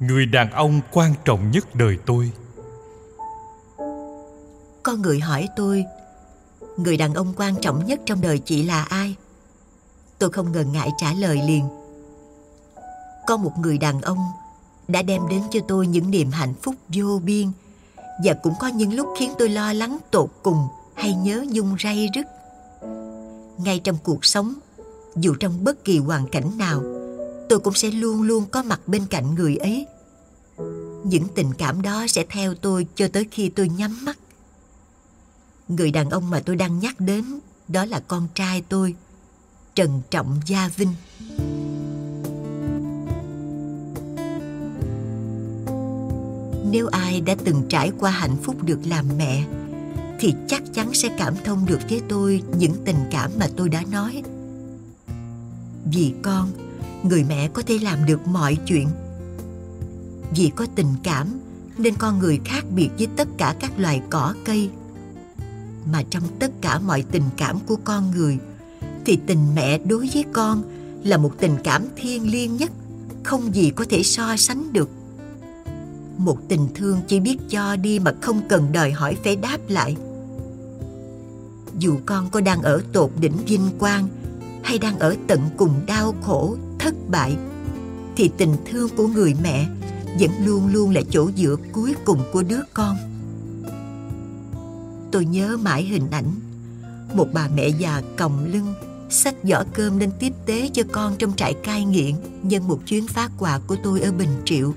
người đàn ông quan trọng nhất đời tôi. Con người hỏi tôi, người đàn ông quan trọng nhất trong đời chị là ai? Tôi không ngần ngại trả lời liền. Có một người đàn ông đã đem đến cho tôi những niềm hạnh phúc vô biên, và cũng có những lúc khiến tôi lo lắng, tột cùng hay nhớ nhung ray rứt. Ngay trong cuộc sống, dù trong bất kỳ hoàn cảnh nào tôi cũng sẽ luôn luôn có mặt bên cạnh người ấy. Những tình cảm đó sẽ theo tôi cho tới khi tôi nhắm mắt. Người đàn ông mà tôi đang nhắc đến, đó là con trai tôi, trần trọng gia vinh. Nếu ai đã từng trải qua hạnh phúc được làm mẹ, thì chắc chắn sẽ cảm thông được với tôi những tình cảm mà tôi đã nói. Vì con người mẹ có thể làm được mọi chuyện. Vì có tình cảm, nên con người khác biệt với tất cả các loài cỏ, cây. Mà trong tất cả mọi tình cảm của con người, thì tình mẹ đối với con là một tình cảm thiêng liêng nhất, không gì có thể so sánh được. Một tình thương chỉ biết cho đi mà không cần đòi hỏi phải đáp lại. Dù con có đang ở tột đỉnh vinh quang hay đang ở tận cùng đau khổ thất bại thì tình thương của người mẹ vẫn luôn luôn là chỗ dựa cuối cùng của đứa con tôi nhớ mãi hình ảnh một bà mẹ già còng lưng xách giỏ cơm lên tiếp tế cho con trong trại cai nghiện nhân một chuyến phát quà của tôi ở Bình Triệu.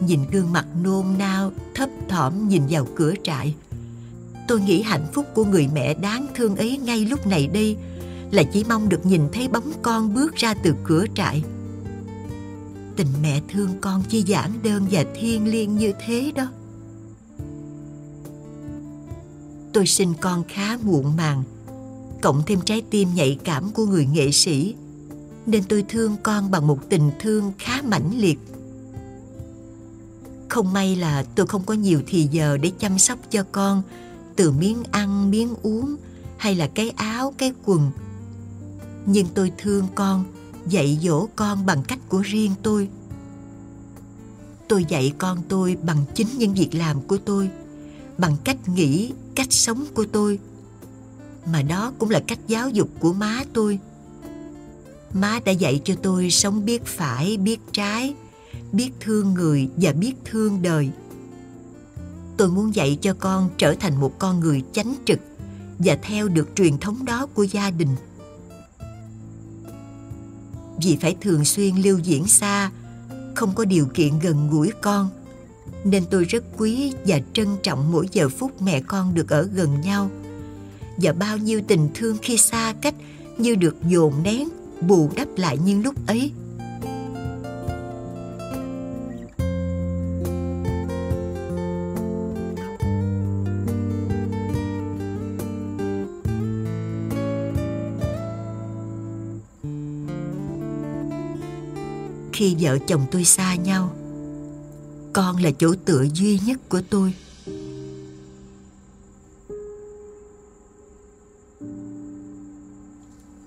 Nhìn gương mặt nôn nao, thấp thỏm nhìn vào cửa trại. Tôi nghĩ hạnh phúc của người mẹ đáng thương ấy ngay lúc này đây là chỉ mong được nhìn thấy bóng con bước ra từ cửa trại. Tình mẹ thương con chỉ giản đơn và thiêng liêng như thế đó. Tôi sinh con khá muộn màng, cộng thêm trái tim nhạy cảm của người nghệ sĩ, nên tôi thương con bằng một tình thương khá mãnh liệt. Không may là tôi không có nhiều thì giờ để chăm sóc cho con từ miếng ăn, miếng uống hay là cái áo, cái quần. Nhưng tôi thương con, dạy dỗ con bằng cách của riêng tôi. Tôi dạy con tôi bằng chính những việc làm của tôi, bằng cách nghĩ, cách sống của tôi. Mà đó cũng là cách giáo dục của má tôi. Má đã dạy cho tôi sống biết phải biết trái biết thương người và biết thương đời. Tôi muốn dạy cho con trở thành một con người chánh trực và theo được truyền thống đó của gia đình vì phải thường xuyên lưu diễn xa, không có điều kiện gần gũi con. Nên tôi rất quý và trân trọng mỗi giờ phút mẹ con được ở gần nhau. Và bao nhiêu tình thương khi xa cách như được dồn nén, bù đắp lại những lúc ấy. Khi vợ chồng tôi xa nhau. Con là chỗ tựa duy nhất của tôi.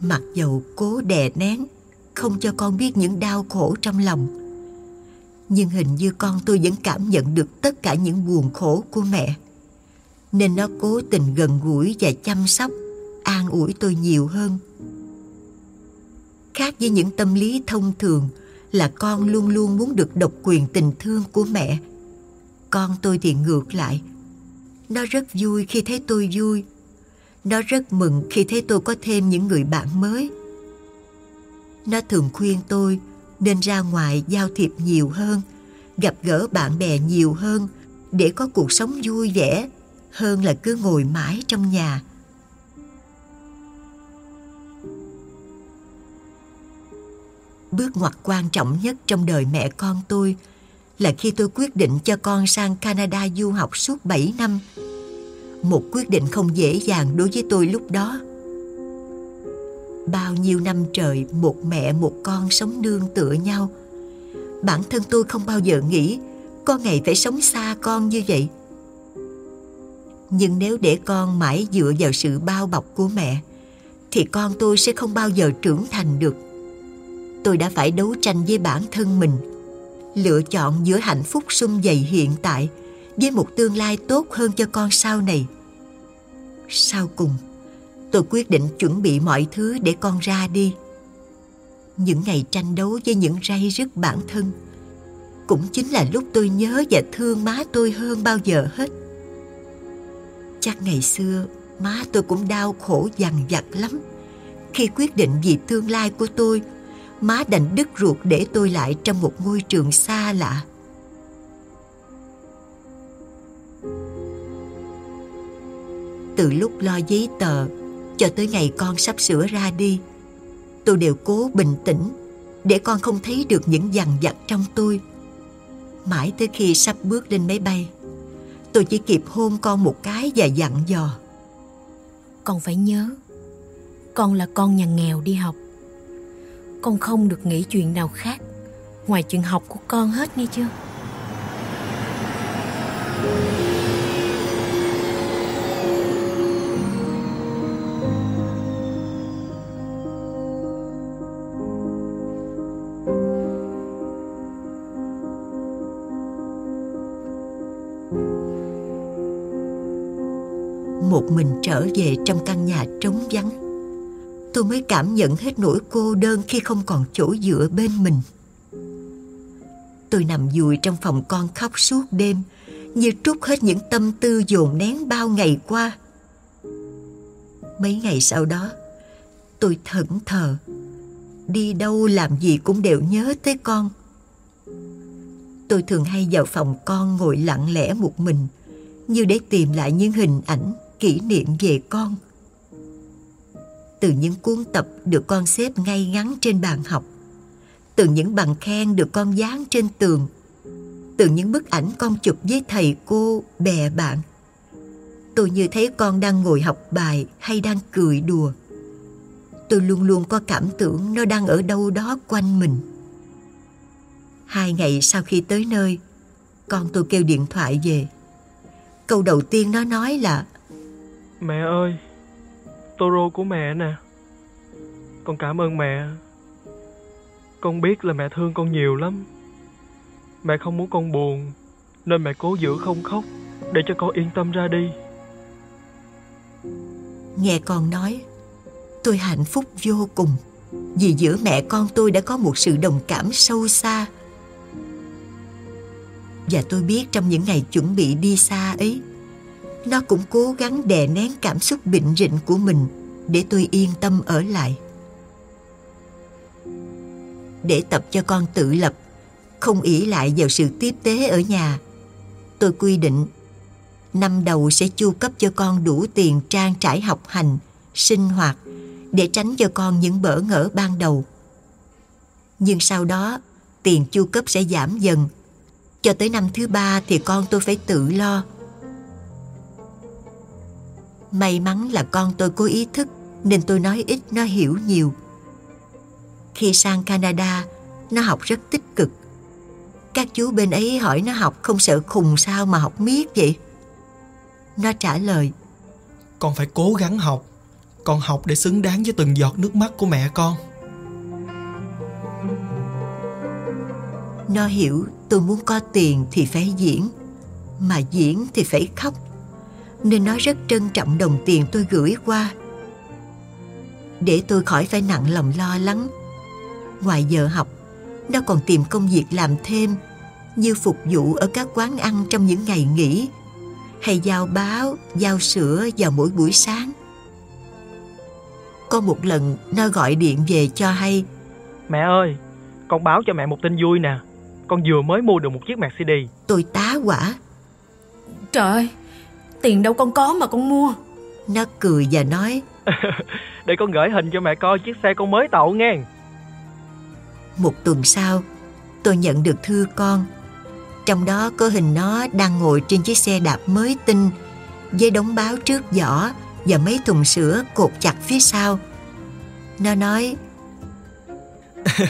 Mặc dầu cố đè nén, không cho con biết những đau khổ trong lòng, nhưng hình như con tôi vẫn cảm nhận được tất cả những buồn khổ của mẹ, nên nó cố tình gần gũi và chăm sóc, an ủi tôi nhiều hơn. Khác với những tâm lý thông thường là con luôn luôn muốn được độc quyền tình thương của mẹ. Con tôi thì ngược lại. Nó rất vui khi thấy tôi vui. Nó rất mừng khi thấy tôi có thêm những người bạn mới. Nó thường khuyên tôi nên ra ngoài giao thiệp nhiều hơn, gặp gỡ bạn bè nhiều hơn để có cuộc sống vui vẻ hơn là cứ ngồi mãi trong nhà. Bước ngoặt quan trọng nhất trong đời mẹ con tôi là khi tôi quyết định cho con sang Canada du học suốt 7 năm. Một quyết định không dễ dàng đối với tôi lúc đó. Bao nhiêu năm trời một mẹ một con sống nương tựa nhau. Bản thân tôi không bao giờ nghĩ có ngày phải sống xa con như vậy. Nhưng nếu để con mãi dựa vào sự bao bọc của mẹ, thì con tôi sẽ không bao giờ trưởng thành được tôi đã phải đấu tranh với bản thân mình. Lựa chọn giữa hạnh phúc sung dày hiện tại với một tương lai tốt hơn cho con sau này. Sau cùng, tôi quyết định chuẩn bị mọi thứ để con ra đi. Những ngày tranh đấu với những ray rứt bản thân cũng chính là lúc tôi nhớ và thương má tôi hơn bao giờ hết. Chắc ngày xưa, má tôi cũng đau khổ dằn vặt lắm khi quyết định vì tương lai của tôi má đành đứt ruột để tôi lại trong một ngôi trường xa lạ. Từ lúc lo giấy tờ cho tới ngày con sắp sửa ra đi, tôi đều cố bình tĩnh để con không thấy được những dằn vặt trong tôi. Mãi tới khi sắp bước lên máy bay, tôi chỉ kịp hôn con một cái và dặn dò. Con phải nhớ, con là con nhà nghèo đi học con không được nghĩ chuyện nào khác. Ngoài chuyện học của con hết nghe chưa? Một mình trở về trong căn nhà trống vắng tôi mới cảm nhận hết nỗi cô đơn khi không còn chỗ dựa bên mình. Tôi nằm dùi trong phòng con khóc suốt đêm, như trút hết những tâm tư dồn nén bao ngày qua. Mấy ngày sau đó, tôi thẫn thờ. Đi đâu làm gì cũng đều nhớ tới con. Tôi thường hay vào phòng con ngồi lặng lẽ một mình, như để tìm lại những hình ảnh, kỷ niệm về con từ những cuốn tập được con xếp ngay ngắn trên bàn học từ những bằng khen được con dán trên tường từ những bức ảnh con chụp với thầy cô bè bạn. Tôi như thấy con đang ngồi học bài hay đang cười đùa. Tôi luôn luôn có cảm tưởng nó đang ở đâu đó quanh mình. Hai ngày sau khi tới nơi con tôi kêu điện thoại về. Câu đầu tiên nó nói là Mẹ ơi, Toro của mẹ nè. Con cảm ơn mẹ. Con biết là mẹ thương con nhiều lắm. Mẹ không muốn con buồn, nên mẹ cố giữ không khóc để cho con yên tâm ra đi. Nghe con nói, tôi hạnh phúc vô cùng vì giữa mẹ con tôi đã có một sự đồng cảm sâu xa. Và tôi biết trong những ngày chuẩn bị đi xa ấy, nó cũng cố gắng đè nén cảm xúc bệnh rịnh của mình để tôi yên tâm ở lại. Để tập cho con tự lập, không ỷ lại vào sự tiếp tế ở nhà, tôi quy định năm đầu sẽ chu cấp cho con đủ tiền trang trải học hành, sinh hoạt để tránh cho con những bỡ ngỡ ban đầu. Nhưng sau đó, tiền chu cấp sẽ giảm dần. Cho tới năm thứ ba thì con tôi phải tự lo May mắn là con tôi có ý thức nên tôi nói ít nó hiểu nhiều. Khi sang Canada, nó học rất tích cực. Các chú bên ấy hỏi nó học không sợ khùng sao mà học miết vậy? Nó trả lời Con phải cố gắng học Con học để xứng đáng với từng giọt nước mắt của mẹ con Nó hiểu tôi muốn có tiền thì phải diễn Mà diễn thì phải khóc nên nó rất trân trọng đồng tiền tôi gửi qua. Để tôi khỏi phải nặng lòng lo lắng ngoài giờ học nó còn tìm công việc làm thêm như phục vụ ở các quán ăn trong những ngày nghỉ hay giao báo giao sữa vào mỗi buổi sáng. Có một lần nó gọi điện về cho hay Mẹ ơi, con báo cho mẹ một tin vui nè. Con vừa mới mua được một chiếc Mercedes. Tôi tá quả. Trời ơi Tiền đâu con có mà con mua. Nó cười và nói Để con gửi hình cho mẹ coi chiếc xe con mới tậu nghe. Một tuần sau tôi nhận được thư con. Trong đó có hình nó đang ngồi trên chiếc xe đạp mới tinh với đống báo trước giỏ và mấy thùng sữa cột chặt phía sau. Nó nói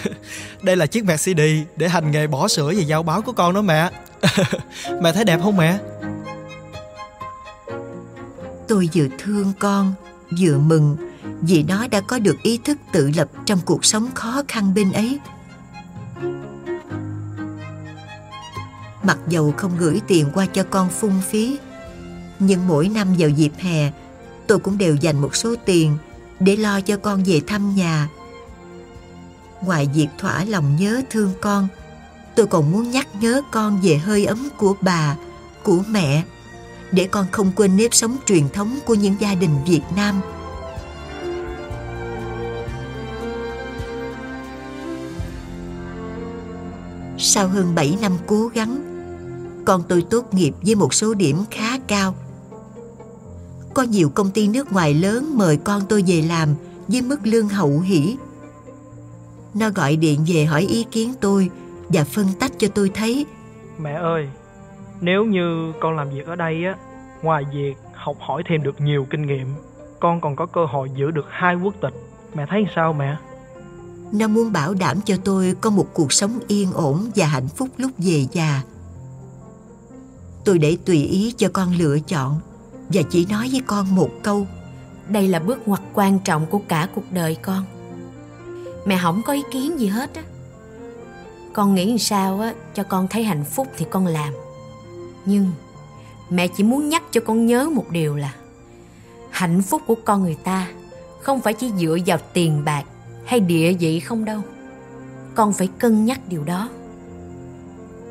Đây là chiếc Mercedes để hành nghề bỏ sữa và giao báo của con đó mẹ. Mẹ thấy đẹp không mẹ tôi vừa thương con, vừa mừng vì nó đã có được ý thức tự lập trong cuộc sống khó khăn bên ấy. Mặc dầu không gửi tiền qua cho con phung phí, Nhưng mỗi năm vào dịp hè, Tôi cũng đều dành một số tiền Để lo cho con về thăm nhà. Ngoài việc thỏa lòng nhớ thương con, Tôi còn muốn nhắc nhớ con về hơi ấm của bà, Của mẹ để con không quên nếp sống truyền thống của những gia đình Việt Nam. Sau hơn 7 năm cố gắng Con tôi tốt nghiệp với một số điểm khá cao. Có nhiều công ty nước ngoài lớn mời con tôi về làm với mức lương hậu hỷ. Nó gọi điện về hỏi ý kiến tôi Và phân tách cho tôi thấy. Mẹ ơi, nếu như con làm việc ở đây á, ngoài việc học hỏi thêm được nhiều kinh nghiệm, con còn có cơ hội giữ được hai quốc tịch. Mẹ thấy sao mẹ? Nó muốn bảo đảm cho tôi có một cuộc sống yên ổn và hạnh phúc lúc về già. Tôi để tùy ý cho con lựa chọn và chỉ nói với con một câu. Đây là bước ngoặt quan trọng của cả cuộc đời con. Mẹ không có ý kiến gì hết á. Con nghĩ sao á cho con thấy hạnh phúc thì con làm. Nhưng mẹ chỉ muốn nhắc cho con nhớ một điều là hạnh phúc của con người ta không phải chỉ dựa vào tiền bạc hay địa vị không đâu. Con phải cân nhắc điều đó.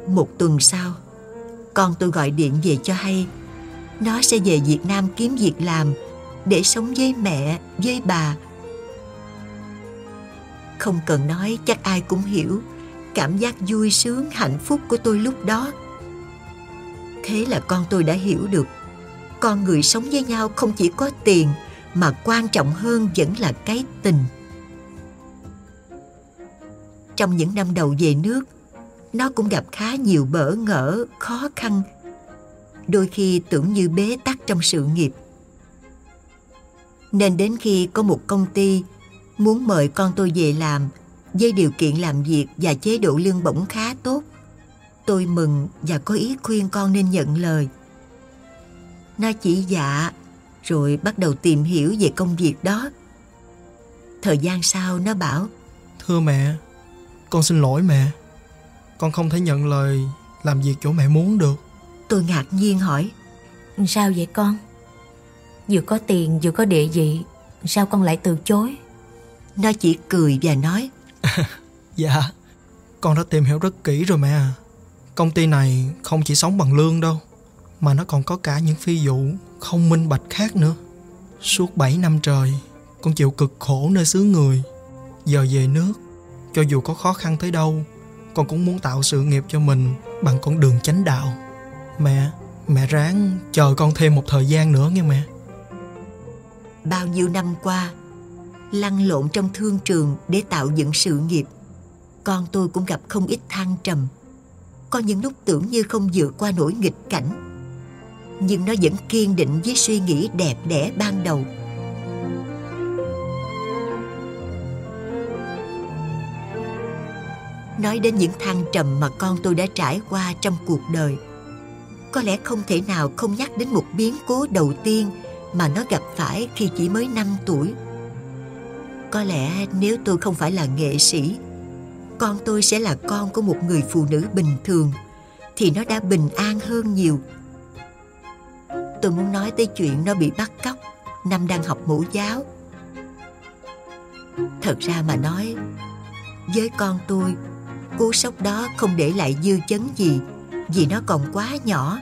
Một tuần sau, con tôi gọi điện về cho hay nó sẽ về Việt Nam kiếm việc làm để sống với mẹ, với bà. Không cần nói chắc ai cũng hiểu cảm giác vui sướng hạnh phúc của tôi lúc đó. Thế là con tôi đã hiểu được con người sống với nhau không chỉ có tiền mà quan trọng hơn vẫn là cái tình. Trong những năm đầu về nước, nó cũng gặp khá nhiều bỡ ngỡ, khó khăn. Đôi khi tưởng như bế tắc trong sự nghiệp. Nên đến khi có một công ty muốn mời con tôi về làm với điều kiện làm việc và chế độ lương bổng khá tốt, tôi mừng và có ý khuyên con nên nhận lời. Nó chỉ dạ rồi bắt đầu tìm hiểu về công việc đó. Thời gian sau nó bảo Thưa mẹ, con xin lỗi mẹ. Con không thể nhận lời làm việc chỗ mẹ muốn được. Tôi ngạc nhiên hỏi Sao vậy con? Vừa có tiền vừa có địa vị Sao con lại từ chối? Nó chỉ cười và nói Dạ, con đã tìm hiểu rất kỹ rồi mẹ à. Công ty này không chỉ sống bằng lương đâu, mà nó còn có cả những phi vụ không minh bạch khác nữa. Suốt 7 năm trời, con chịu cực khổ nơi xứ người. Giờ về nước, cho dù có khó khăn tới đâu, con cũng muốn tạo sự nghiệp cho mình bằng con đường chánh đạo. Mẹ, mẹ ráng chờ con thêm một thời gian nữa nghe mẹ. Bao nhiêu năm qua Lăn lộn trong thương trường để tạo dựng sự nghiệp Con tôi cũng gặp không ít thăng trầm có những lúc tưởng như không vượt qua nỗi nghịch cảnh Nhưng nó vẫn kiên định với suy nghĩ đẹp đẽ ban đầu Nói đến những thăng trầm mà con tôi đã trải qua trong cuộc đời Có lẽ không thể nào không nhắc đến một biến cố đầu tiên mà nó gặp phải khi chỉ mới 5 tuổi. Có lẽ nếu tôi không phải là nghệ sĩ, con tôi sẽ là con của một người phụ nữ bình thường, thì nó đã bình an hơn nhiều. Tôi muốn nói tới chuyện nó bị bắt cóc năm đang học mẫu giáo. Thật ra mà nói, với con tôi, cú sốc đó không để lại dư chấn gì vì nó còn quá nhỏ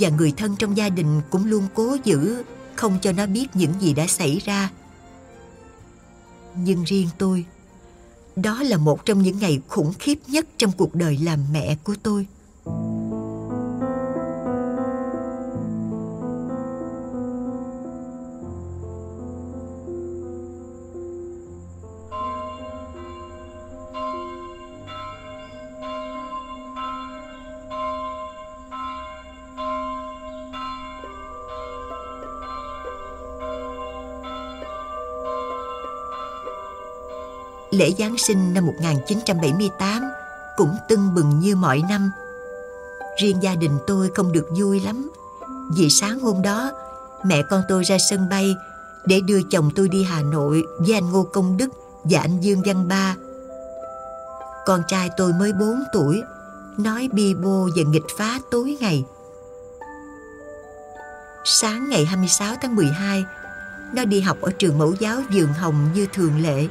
và người thân trong gia đình cũng luôn cố giữ không cho nó biết những gì đã xảy ra. Nhưng riêng tôi, đó là một trong những ngày khủng khiếp nhất trong cuộc đời làm mẹ của tôi. Lễ Giáng sinh năm 1978 cũng tưng bừng như mọi năm. Riêng gia đình tôi không được vui lắm vì sáng hôm đó mẹ con tôi ra sân bay để đưa chồng tôi đi Hà Nội với anh Ngô Công Đức và anh Dương Văn Ba. Con trai tôi mới 4 tuổi nói bi bô và nghịch phá tối ngày. Sáng ngày 26 tháng 12, nó đi học ở trường mẫu giáo Dường Hồng như thường lệ.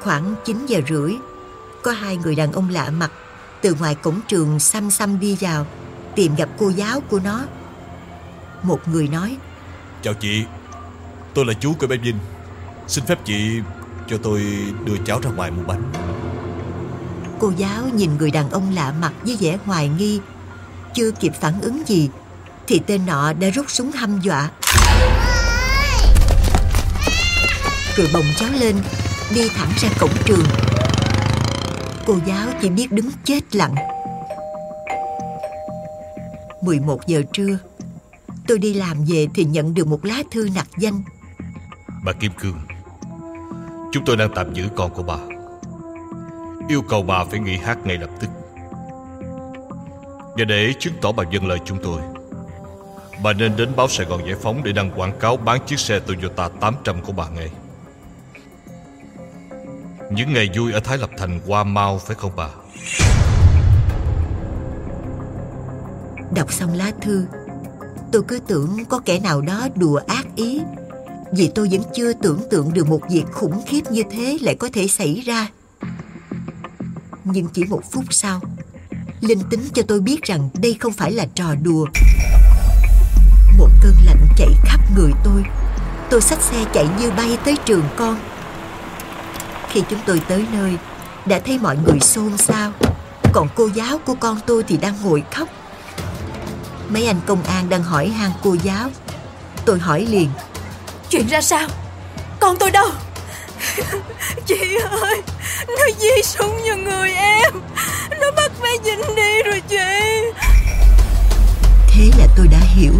Khoảng 9 giờ rưỡi, có hai người đàn ông lạ mặt từ ngoài cổng trường xăm xăm đi vào tìm gặp cô giáo của nó. Một người nói Chào chị Tôi là chú của bé Vinh. Xin phép chị cho tôi đưa cháu ra ngoài mua bánh. Cô giáo nhìn người đàn ông lạ mặt với vẻ hoài nghi Chưa kịp phản ứng gì Thì tên nọ đã rút súng hăm dọa. Rồi bồng cháu lên Đi thẳng ra cổng trường. Cô giáo chỉ biết đứng chết lặng. 11 giờ trưa, Tôi đi làm về thì nhận được một lá thư nặc danh. Bà Kim Cương, Chúng tôi đang tạm giữ con của bà. Yêu cầu bà phải nghỉ hát ngay lập tức. Và để chứng tỏ bà dân lời chúng tôi, Bà nên đến báo Sài Gòn Giải Phóng Để đăng quảng cáo bán chiếc xe Toyota 800 của bà ngay. Những ngày vui ở Thái Lập Thành qua mau, phải không bà? Đọc xong lá thư, Tôi cứ tưởng có kẻ nào đó đùa ác ý. Vì tôi vẫn chưa tưởng tượng được một việc khủng khiếp như thế lại có thể xảy ra. Nhưng chỉ một phút sau, Linh tính cho tôi biết rằng đây không phải là trò đùa. Một cơn lạnh chạy khắp người tôi. Tôi xách xe chạy như bay tới trường con. Khi chúng tôi tới nơi Đã thấy mọi người xôn xao. Còn cô giáo của con tôi thì đang ngồi khóc. Mấy anh công an đang hỏi han cô giáo. Tôi hỏi liền. Chuyện ra sao? Con tôi đâu? Chị ơi Nó di súng vào người em. Nó bắt bé Vinh đi rồi chị. Thế là tôi đã hiểu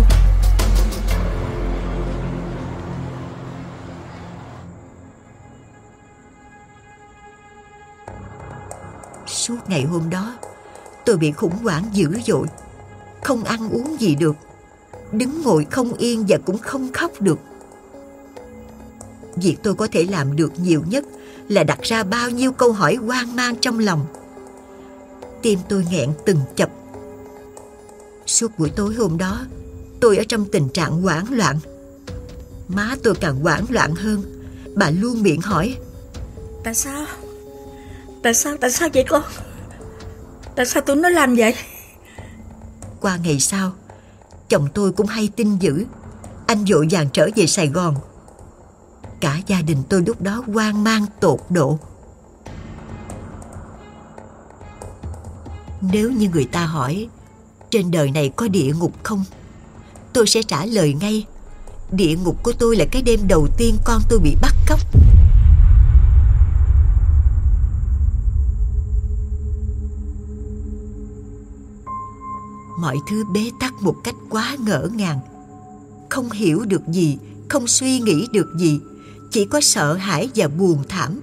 Suốt ngày hôm đó. Tôi bị khủng hoảng dữ dội. Không ăn uống gì được. Đứng ngồi không yên và cũng không khóc được. Việc tôi có thể làm được nhiều nhất Là đặt ra bao nhiêu câu hỏi hoang mang trong lòng. Tim tôi nghẹn từng chập. Suốt buổi tối hôm đó, Tôi ở trong tình trạng hoảng loạn. Má tôi càng hoảng loạn hơn. Bà luôn miệng hỏi, Tại sao? Tại sao Tại sao vậy con Tại sao tụi nó làm vậy? Qua ngày sau, Chồng tôi cũng hay tin dữ. Anh vội vàng trở về Sài Gòn. Cả gia đình tôi lúc đó hoang mang tột độ. Nếu như người ta hỏi, Trên đời này có địa ngục không? Tôi sẽ trả lời ngay, Địa ngục của tôi là cái đêm đầu tiên con tôi bị bắt cóc. Mọi thứ bế tắc một cách quá ngỡ ngàng. Không hiểu được gì Không suy nghĩ được gì Chỉ có sợ hãi và buồn thảm.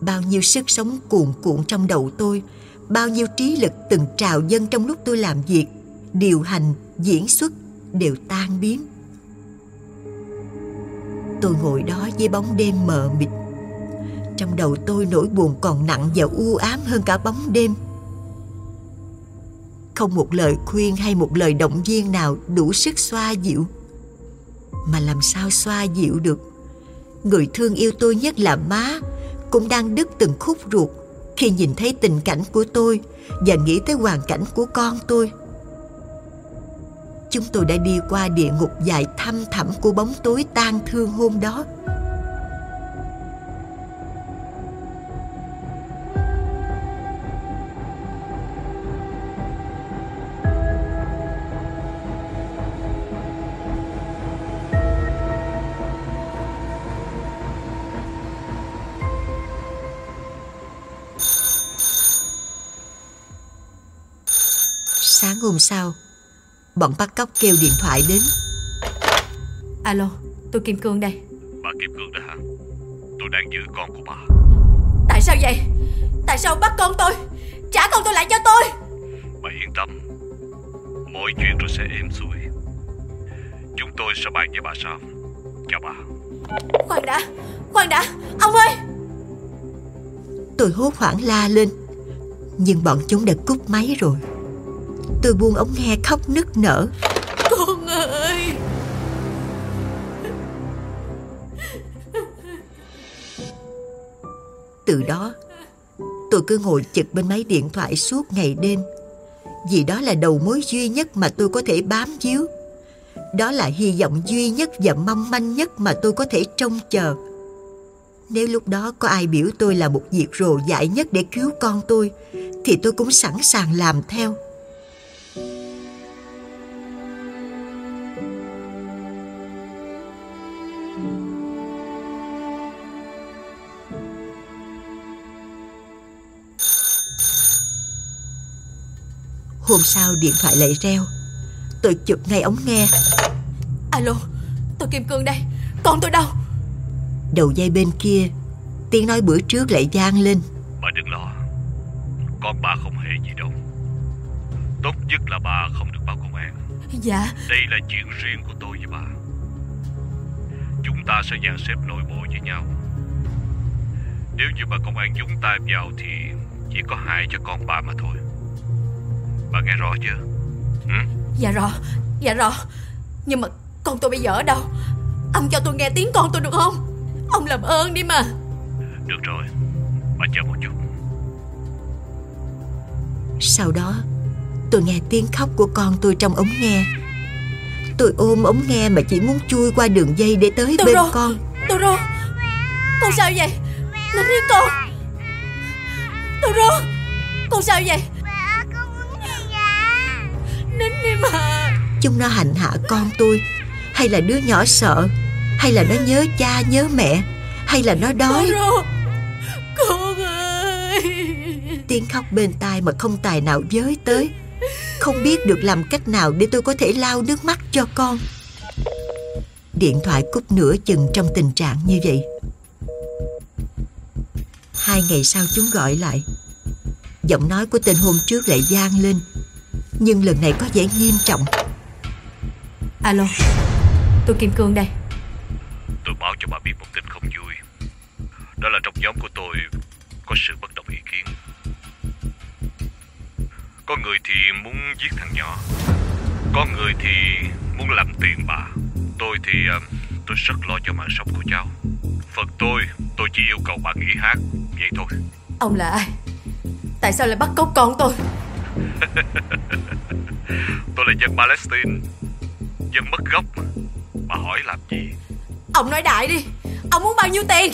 Bao nhiêu sức sống cuồn cuộn trong đầu tôi Bao nhiêu trí lực từng trào dâng trong lúc tôi làm việc Điều hành, diễn xuất đều tan biến. Tôi ngồi đó với bóng đêm mờ mịt. Trong đầu tôi nỗi buồn còn nặng và u ám hơn cả bóng đêm. Không một lời khuyên hay một lời động viên nào đủ sức xoa dịu. Mà làm sao xoa dịu được? Người thương yêu tôi nhất là má, Cũng đang đứt từng khúc ruột. Khi nhìn thấy tình cảnh của tôi Và nghĩ tới hoàn cảnh của con tôi, Chúng tôi đã đi qua địa ngục dài thăm thẳm của bóng tối tan thương hôm đó. Sau, Bọn bắt cóc kêu điện thoại đến. Alo tôi Kim Cương đây. Bà Kim Cương đó hả? Tôi đang giữ con của bà. Tại sao vậy? Tại sao bắt con tôi? Trả con tôi lại cho tôi. Bà yên tâm. Mọi chuyện rồi sẽ êm xuôi. Chúng tôi sẽ bàn với bà sau. Chào bà. Khoan đã Khoan đã Ông ơi! Tôi hốt hoảng la lên. Nhưng bọn chúng đã cúp máy rồi Tôi buông ống nghe khóc nức nở. Con ơi! Từ đó Tôi cứ ngồi chực bên máy điện thoại suốt ngày đêm. Vì đó là đầu mối duy nhất mà tôi có thể bám víu. Đó là hy vọng duy nhất và mong manh nhất mà tôi có thể trông chờ. Nếu lúc đó có ai biểu tôi là một việc rồ dại nhất để cứu con tôi Thì tôi cũng sẵn sàng làm theo Hôm sau điện thoại lại reo. Tôi chụp ngay ống nghe. Alo Tôi Kim Cương đây. Con tôi đâu? Đầu dây bên kia Tiếng nói bữa trước lại vang lên. Bà đừng lo Con bà không hề gì đâu. Tốt nhất là bà không được báo công an. Dạ. Đây là chuyện riêng của tôi với bà. Chúng ta sẽ dàn xếp nội bộ với nhau. Nếu như bà công an nhúng tay vào Thì chỉ có hại cho con bà mà thôi Bà nghe rõ chưa? Ừ? Dạ rõ Dạ rõ. Nhưng mà con tôi bây giờ ở đâu? Ông cho tôi nghe tiếng con tôi được không? Ông làm ơn đi mà. Được rồi Bà chờ một chút. Sau đó tôi nghe tiếng khóc của con tôi trong ống nghe. Tôi ôm ống nghe mà chỉ muốn chui qua đường dây để tới Tôi bên rồi. con. Tôi rồi Con sao vậy? Nín đi con. Tôi rồi Con sao vậy Nín đi mà. Chúng nó hành hạ con tôi. Hay là đứa nhỏ sợ. Hay là nó nhớ cha nhớ mẹ. Hay là nó đói. Con ơi. Tiếng khóc bên tai mà không tài nào với tới. Không biết được làm cách nào để tôi có thể lau nước mắt cho con. Điện thoại cúp nửa chừng trong tình trạng như vậy. Hai ngày sau chúng gọi lại. Giọng nói của tên hôm trước lại vang lên Nhưng lần này có vẻ nghiêm trọng. Alo Tôi Kim Cương đây. Tôi báo cho bà biết một tin không vui. Đó là trong nhóm của tôi Có sự bất đồng ý kiến. Có người thì muốn giết thằng nhỏ. Có người thì muốn làm tiền bà. Tôi thì ờ, tôi rất lo cho mạng sống của cháu. Phần tôi Tôi chỉ yêu cầu bà nghỉ hát. Vậy thôi. Ông là ai? Tại sao lại bắt cóc con tôi Tôi là dân Palestine. Dân mất gốc. Mà Bà hỏi làm gì? Ông nói đại đi. Ông muốn bao nhiêu tiền?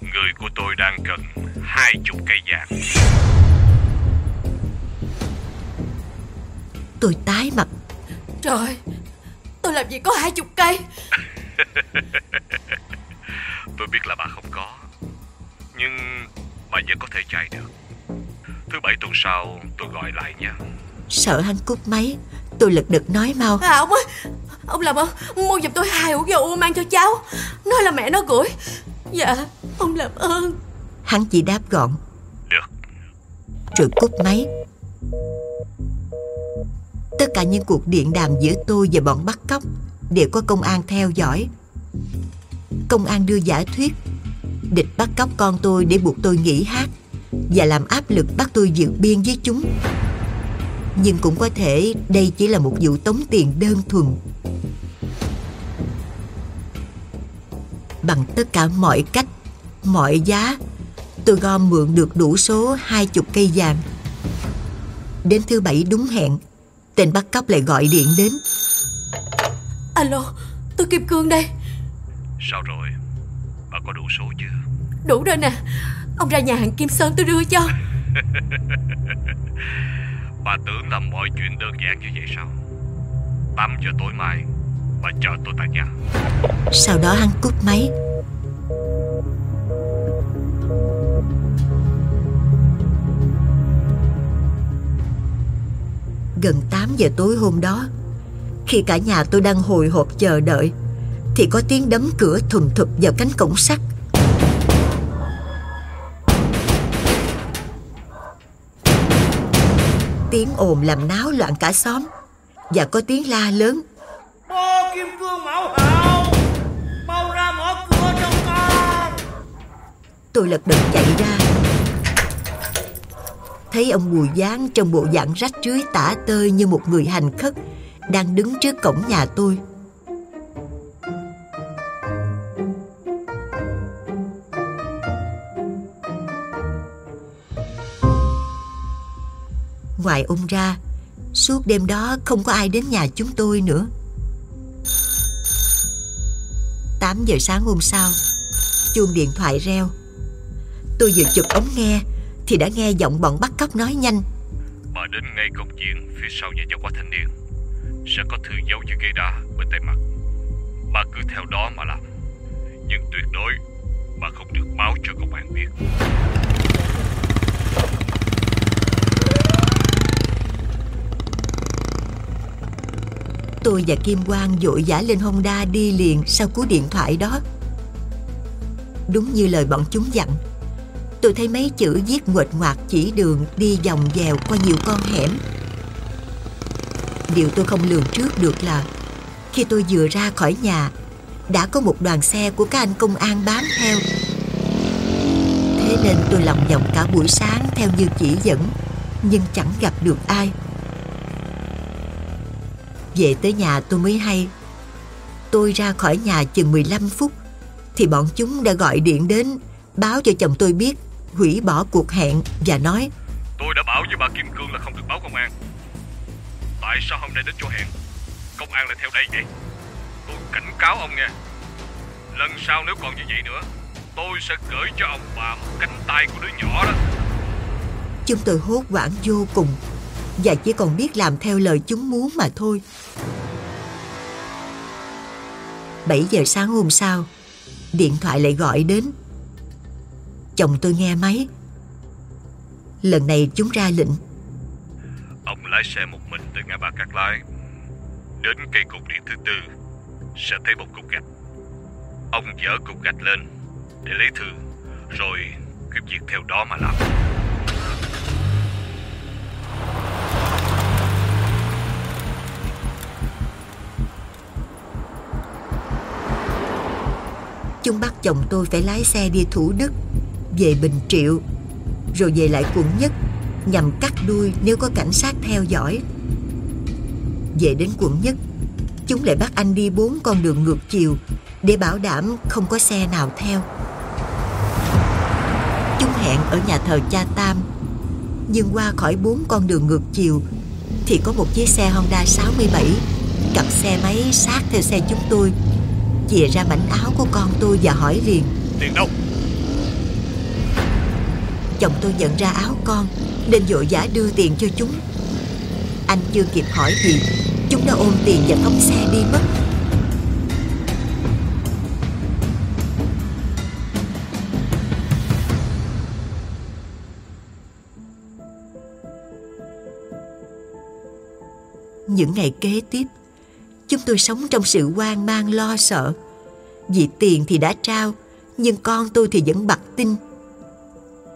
Người của tôi đang cần hai chục cây vàng. Tôi tái mặt. Trời Tôi làm gì có hai chục cây? Tôi biết là bà không có Nhưng bà vẫn có thể chạy được Thứ bảy tuần sau tôi gọi lại nha. Sợ hắn cúp máy Tôi lật đật nói mau. À ông ơi Ông làm ơn Mua giùm tôi hai hũ dầu mang cho cháu. Nói là mẹ nó gửi. Dạ Ông làm ơn. Hắn chỉ đáp gọn. Được. Rồi cúp máy. Tất cả những cuộc điện đàm giữa tôi và bọn bắt cóc Đều có công an theo dõi. Công an đưa giả thuyết. Địch bắt cóc con tôi để buộc tôi nghỉ hát Và làm áp lực bắt tôi vượt biên với chúng. Nhưng cũng có thể đây chỉ là một vụ tống tiền đơn thuần. Bằng tất cả mọi cách, mọi giá Tôi gom mượn được đủ số hai chục cây vàng. Đến thứ bảy đúng hẹn Tên bắt cóc lại gọi điện đến. Alo Tôi Kim Cương đây. Sao rồi? Bà có đủ số chưa? Đủ rồi nè Ông ra nhà hàng Kim Sơn tôi đưa cho. Bà tưởng là mọi chuyện đơn giản như vậy sao? 8 giờ tối mai Bà chờ tôi tại nhà. Sau đó hắn cúp máy. Gần 8 giờ tối hôm đó Khi cả nhà tôi đang hồi hộp chờ đợi Thì có tiếng đấm cửa thùng thụp vào cánh cổng sắt Tiếng ồn làm náo loạn cả xóm. Và có tiếng la lớn. Bố Kim Cương Mão Hạo Mau ra mở cửa cho con Tôi lật đật chạy ra. Thấy ông Bùi Giáng trong bộ dạng rách rưới tả tơi như một người hành khất đang đứng trước cổng nhà tôi. Ngoài ông ra, suốt đêm đó không có ai đến nhà chúng tôi nữa. 8 giờ sáng hôm sau, chuông điện thoại reo. Tôi vừa chụp ống nghe thì đã nghe giọng bọn bắt cóc nói nhanh. Bà đến ngay công viên phía sau nhà giáo khoa thanh niên. Sẽ có thư dấu chữ gây đá bên tay mặt. Bà cứ theo đó mà làm. Nhưng tuyệt đối bà không được báo cho công an biết. Tôi và Kim Quang vội vã lên Honda đi liền sau cú điện thoại đó. Đúng như lời bọn chúng dặn, tôi thấy mấy chữ viết nguệch ngoạc chỉ đường đi vòng dèo qua nhiều con hẻm. Điều tôi không lường trước được là khi tôi vừa ra khỏi nhà, đã có một đoàn xe của các anh công an bám theo. Thế nên tôi lòng vòng cả buổi sáng theo như chỉ dẫn, nhưng chẳng gặp được ai. Về tới nhà tôi mới hay. Tôi ra khỏi nhà chừng 15 phút Thì bọn chúng đã gọi điện đến Báo cho chồng tôi biết Hủy bỏ cuộc hẹn và nói Tôi đã bảo với bà Kim Cương là không được báo công an. Tại sao hôm nay đến chỗ hẹn? Công an lại theo đây vậy Tôi cảnh cáo ông nghe Lần sau nếu còn như vậy nữa Tôi sẽ gửi cho ông bà một cánh tay của đứa nhỏ đó. Chúng tôi hốt hoảng vô cùng và chỉ còn biết làm theo lời chúng muốn mà thôi. 7 giờ sáng hôm sau, điện thoại lại gọi đến. Chồng tôi nghe máy. Lần này chúng ra lệnh. Ông lái xe một mình từ ngã ba Cát Lái. Đến cây cột điện thứ tư, sẽ thấy một cục gạch. Ông dỡ cục gạch lên để lấy thư, rồi cứ việc theo đó mà làm. Chúng bắt chồng tôi phải lái xe đi Thủ Đức, Về Bình Triệu, Rồi về lại quận nhất, Nhằm cắt đuôi nếu có cảnh sát theo dõi. Về đến quận nhất, Chúng lại bắt anh đi bốn con đường ngược chiều Để bảo đảm không có xe nào theo. Chúng hẹn ở nhà thờ cha Tam, Nhưng qua khỏi bốn con đường ngược chiều Thì có một chiếc xe Honda 67 Cặp xe máy sát theo xe chúng tôi chìa ra mảnh áo của con tôi và hỏi liền. Tiền đâu? Chồng tôi nhận ra áo con Nên vội vã đưa tiền cho chúng. Anh chưa kịp hỏi gì Chúng đã ôm tiền và phóng xe đi mất. Những ngày kế tiếp Chúng tôi sống trong sự hoang mang lo sợ. Vì tiền thì đã trao Nhưng con tôi thì vẫn bặt tin.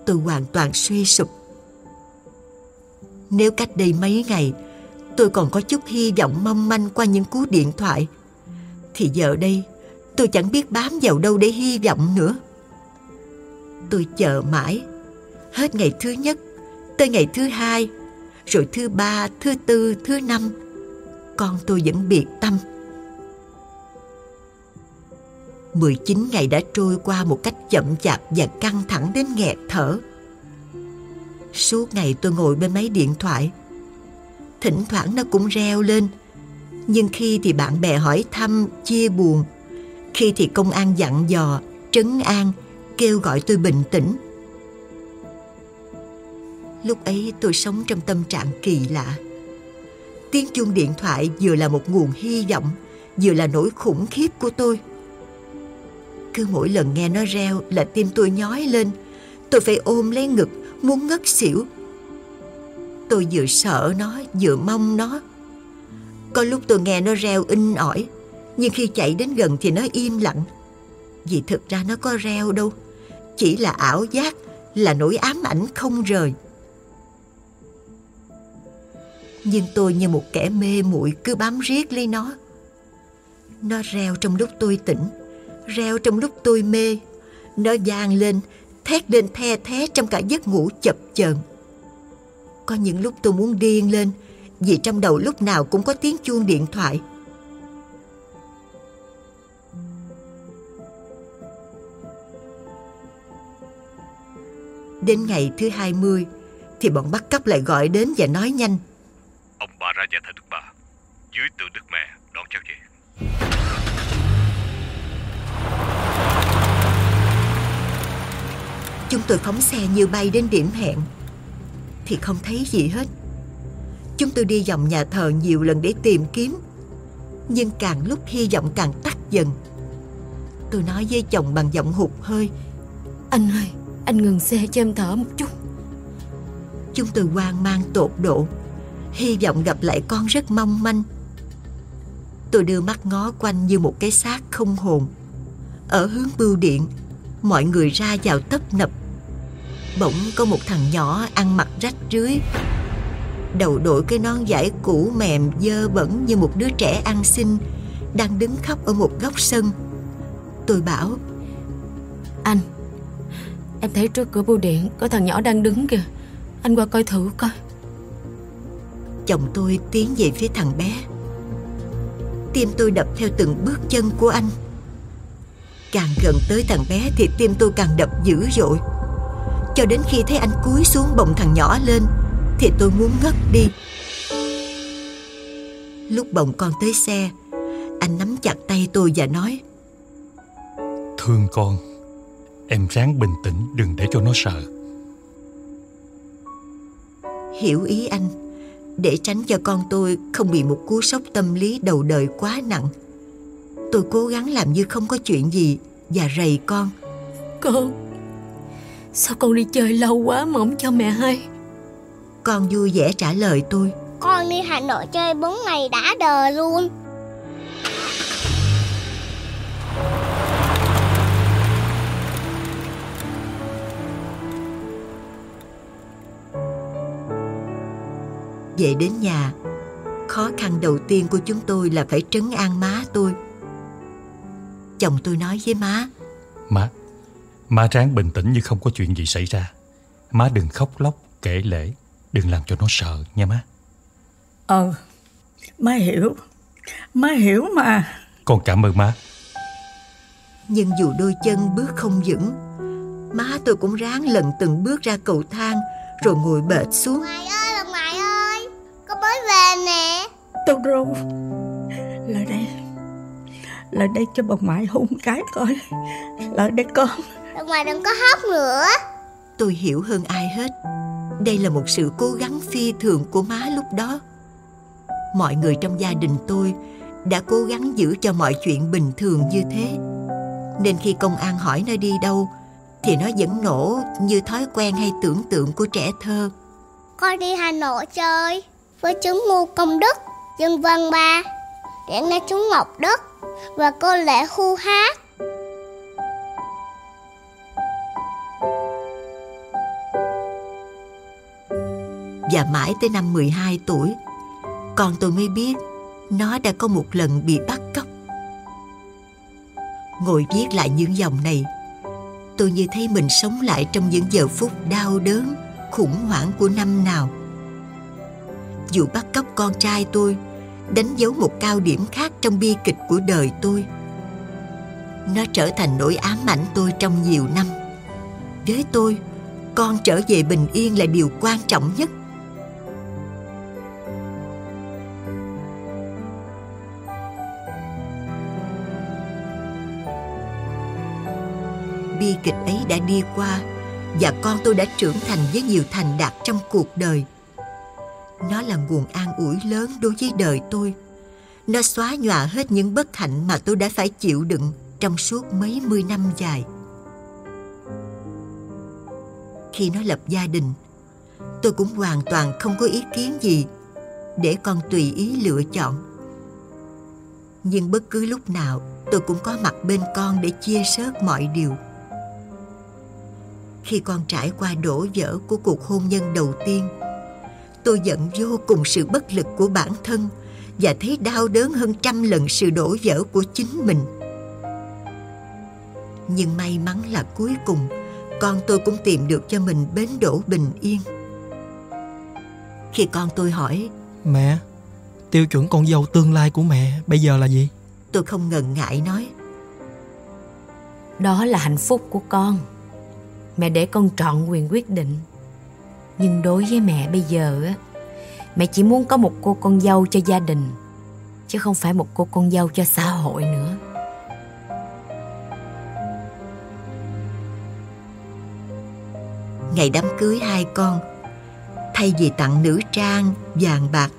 Tôi hoàn toàn suy sụp. Nếu cách đây mấy ngày Tôi còn có chút hy vọng mong manh qua những cú điện thoại Thì giờ đây tôi chẳng biết bám vào đâu để hy vọng nữa. Tôi chờ mãi. Hết ngày thứ nhất Tới ngày thứ hai Rồi thứ ba, thứ tư, thứ năm con tôi vẫn biệt tâm. 19 ngày đã trôi qua một cách chậm chạp và căng thẳng đến nghẹt thở. Suốt ngày tôi ngồi bên máy điện thoại. Thỉnh thoảng nó cũng reo lên. Nhưng khi thì bạn bè hỏi thăm, chia buồn. Khi thì công an dặn dò, trấn an, kêu gọi tôi bình tĩnh. Lúc ấy tôi sống trong tâm trạng kỳ lạ Tiếng chuông điện thoại vừa là một nguồn hy vọng, vừa là nỗi khủng khiếp của tôi. Cứ mỗi lần nghe nó reo là tim tôi nhói lên, tôi phải ôm lấy ngực, muốn ngất xỉu. Tôi vừa sợ nó, vừa mong nó. Có lúc tôi nghe nó reo in ỏi, nhưng khi chạy đến gần thì nó im lặng. Vì thực ra nó có reo đâu, chỉ là ảo giác, là nỗi ám ảnh không rời nhưng tôi như một kẻ mê muội cứ bám riết lấy nó. Nó reo trong lúc tôi tỉnh, reo trong lúc tôi mê. Nó vang lên, thét lên the thé trong cả giấc ngủ chập chờn. Có những lúc tôi muốn điên lên Vì trong đầu lúc nào cũng có tiếng chuông điện thoại Đến ngày thứ 20 Thì bọn bắt cóc lại gọi đến và nói nhanh Ông bà ra nhà thờ Đức Bà. Dưới tượng Đức Mẹ đón cháu về. Chúng tôi phóng xe như bay đến điểm hẹn Thì không thấy gì hết. Chúng tôi đi vòng nhà thờ nhiều lần để tìm kiếm Nhưng càng lúc hy vọng càng tắt dần. Tôi nói với chồng bằng giọng hụt hơi Anh ơi Anh ngừng xe cho em thở một chút. Chúng tôi hoang mang tột độ Hy vọng gặp lại con rất mong manh. Tôi đưa mắt ngó quanh như một cái xác không hồn. Ở hướng bưu điện, Mọi người ra vào tấp nập. Bỗng có một thằng nhỏ ăn mặc rách rưới. Đầu đội cái nón giải cũ mềm, dơ bẩn như một đứa trẻ ăn xin, Đang đứng khóc ở một góc sân. Tôi bảo, Anh, Em thấy trước cửa bưu điện Có thằng nhỏ đang đứng kìa. Anh qua coi thử coi. Chồng tôi tiến về phía thằng bé. Tim tôi đập theo từng bước chân của anh. Càng gần tới thằng bé thì tim tôi càng đập dữ dội. Cho đến khi thấy anh cúi xuống bồng thằng nhỏ lên Thì tôi muốn ngất đi. Lúc bồng con tới xe Anh nắm chặt tay tôi và nói Thương con Em ráng bình tĩnh đừng để cho nó sợ. Hiểu ý anh Để tránh cho con tôi không bị một cú sốc tâm lý đầu đời quá nặng. Tôi cố gắng làm như không có chuyện gì Và rầy con. Con Sao con đi chơi lâu quá mà không cho mẹ hay? Con vui vẻ trả lời tôi. Con đi Hà Nội chơi 4 ngày đã đời luôn Về đến nhà. Khó khăn đầu tiên của chúng tôi là phải trấn an má tôi. Chồng tôi nói với má Má Má ráng bình tĩnh như không có chuyện gì xảy ra. Má đừng khóc lóc kể lễ Đừng làm cho nó sợ nha má. Ờ Má hiểu. Má hiểu mà. Con cảm ơn má. Nhưng dù đôi chân bước không vững Má tôi cũng ráng lần từng bước ra cầu thang Rồi ngồi bệt xuống. ngoại ơi Nè. Tôi râu Lại đây. Lại đây cho bà ngoại hôn cái coi. Lại đây con. Bà ngoại đừng có khóc nữa. Tôi hiểu hơn ai hết. Đây là một sự cố gắng phi thường của má lúc đó. Mọi người trong gia đình tôi Đã cố gắng giữ cho mọi chuyện bình thường như thế. Nên khi công an hỏi nó đi đâu Thì nó vẫn nổ như thói quen hay tưởng tượng của trẻ thơ. Con đi Hà Nội chơi với chứng Ngu Công Đức, dân Văn Ba, Để nghe chú Ngọc Đức Và cô Lệ khu hát. Và mãi tới năm 12 tuổi, Con tôi mới biết Nó đã có một lần bị bắt cóc. Ngồi viết lại những dòng này, Tôi như thấy mình sống lại trong những giờ phút đau đớn, Khủng hoảng của năm nào. Dù bắt cóc con trai tôi, Đánh dấu một cao điểm khác trong bi kịch của đời tôi. Nó trở thành nỗi ám ảnh tôi trong nhiều năm. Với tôi, Con trở về bình yên là điều quan trọng nhất. Bi kịch ấy đã đi qua và con tôi đã trưởng thành với nhiều thành đạt trong cuộc đời nó là nguồn an ủi lớn đối với đời tôi. Nó xóa nhòa hết những bất hạnh mà tôi đã phải chịu đựng trong suốt mấy mươi năm dài. Khi nó lập gia đình, tôi cũng hoàn toàn không có ý kiến gì để con tùy ý lựa chọn. Nhưng bất cứ lúc nào, tôi cũng có mặt bên con để chia sớt mọi điều. Khi con trải qua đổ vỡ của cuộc hôn nhân đầu tiên tôi giận vô cùng sự bất lực của bản thân và thấy đau đớn hơn trăm lần sự đổ vỡ của chính mình. Nhưng may mắn là cuối cùng con tôi cũng tìm được cho mình bến đỗ bình yên. Khi con tôi hỏi Mẹ, tiêu chuẩn con dâu tương lai của mẹ bây giờ là gì? Tôi không ngần ngại nói Đó là hạnh phúc của con. Mẹ để con trọn quyền quyết định nhưng đối với mẹ bây giờ á Mẹ chỉ muốn có một cô con dâu cho gia đình Chứ không phải một cô con dâu cho xã hội nữa. Ngày đám cưới hai con Thay vì tặng nữ trang, vàng bạc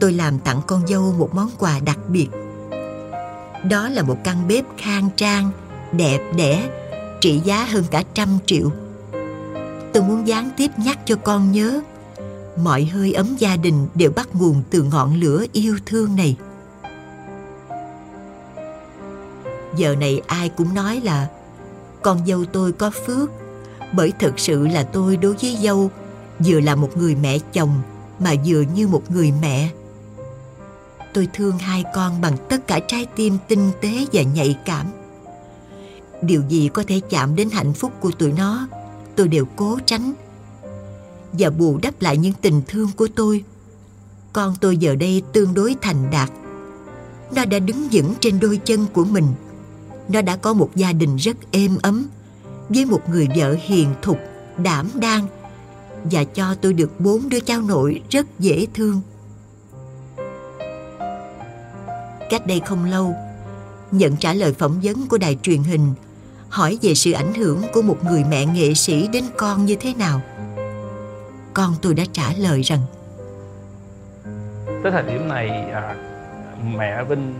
Tôi làm tặng con dâu một món quà đặc biệt. Đó là một căn bếp khang trang, đẹp đẽ Trị giá hơn cả trăm triệu. Tôi muốn gián tiếp nhắc cho con nhớ, Mọi hơi ấm gia đình đều bắt nguồn từ ngọn lửa yêu thương này. Giờ này ai cũng nói là, Con dâu tôi có phước, Bởi thực sự là tôi đối với dâu Vừa là một người mẹ chồng Mà vừa như một người mẹ. Tôi thương hai con bằng tất cả trái tim tinh tế và nhạy cảm. Điều gì có thể chạm đến hạnh phúc của tụi nó Tôi đều cố tránh. Và bù đắp lại những tình thương của tôi Con tôi giờ đây tương đối thành đạt. Nó đã đứng vững trên đôi chân của mình. Nó đã có một gia đình rất êm ấm Với một người vợ hiền thục, đảm đang Và cho tôi được bốn đứa cháu nội rất dễ thương. Cách đây không lâu Nhận trả lời phỏng vấn của đài truyền hình Hỏi về sự ảnh hưởng của một người mẹ nghệ sĩ đến con như thế nào. Con tôi đã trả lời rằng Tới thời điểm này à, Mẹ Vinh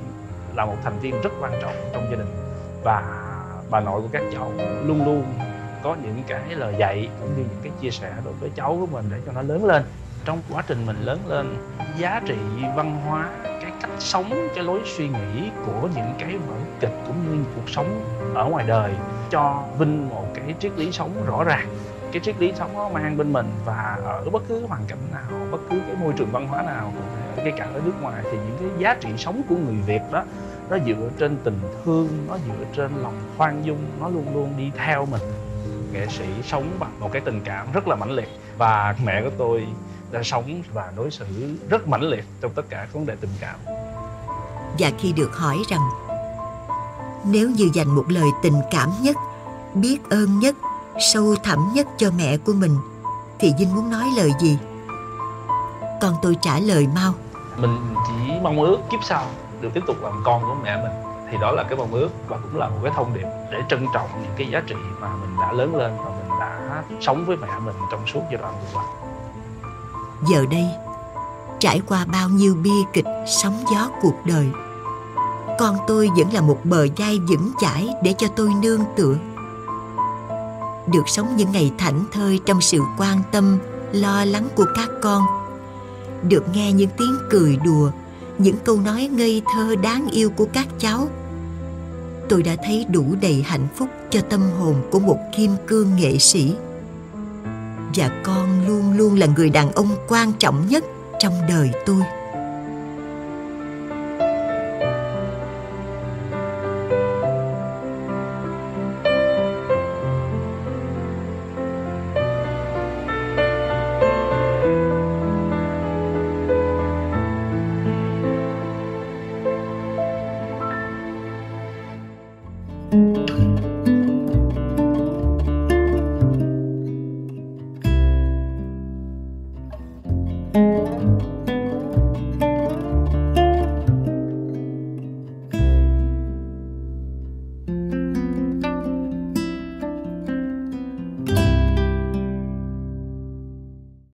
là một thành viên rất quan trọng trong gia đình Và bà nội của các cháu luôn luôn có những cái lời dạy cũng như những cái chia sẻ đối với cháu của mình để cho nó lớn lên. Trong quá trình mình lớn lên giá trị văn hóa sống cái lối suy nghĩ của những cái vở kịch cũng như cuộc sống ở ngoài đời cho vinh một cái triết lý sống rõ ràng. Cái triết lý sống nó mang bên mình và ở bất cứ hoàn cảnh nào, bất cứ cái môi trường văn hóa nào, kể cả ở nước ngoài thì những cái giá trị sống của người việt đó, nó dựa trên tình thương, nó dựa trên lòng khoan dung, nó luôn luôn đi theo mình. Nghệ sĩ sống bằng một cái tình cảm rất là mãnh liệt và mẹ của tôi đã sống và đối xử rất mãnh liệt trong tất cả các vấn đề tình cảm. Và khi được hỏi rằng Nếu như dành một lời tình cảm nhất Biết ơn nhất Sâu thẳm nhất cho mẹ của mình Thì Vinh muốn nói lời gì? Con tôi trả lời mau. Mình chỉ mong ước kiếp sau được tiếp tục làm con của mẹ mình. Thì đó là cái mong ước và cũng là một cái thông điệp để trân trọng những cái giá trị mà mình đã lớn lên và mình đã sống với mẹ mình trong suốt giai đoạn vừa qua. Giờ đây Trải qua bao nhiêu bi kịch, Sóng gió cuộc đời. Con tôi vẫn là một bờ vai vững chãi Để cho tôi nương tựa. Được sống những ngày thảnh thơi Trong sự quan tâm, Lo lắng của các con. Được nghe những tiếng cười đùa, Những câu nói ngây thơ đáng yêu của các cháu. Tôi đã thấy đủ đầy hạnh phúc Cho tâm hồn của một kim cương nghệ sĩ. Và con luôn luôn là người đàn ông quan trọng nhất trong đời tôi.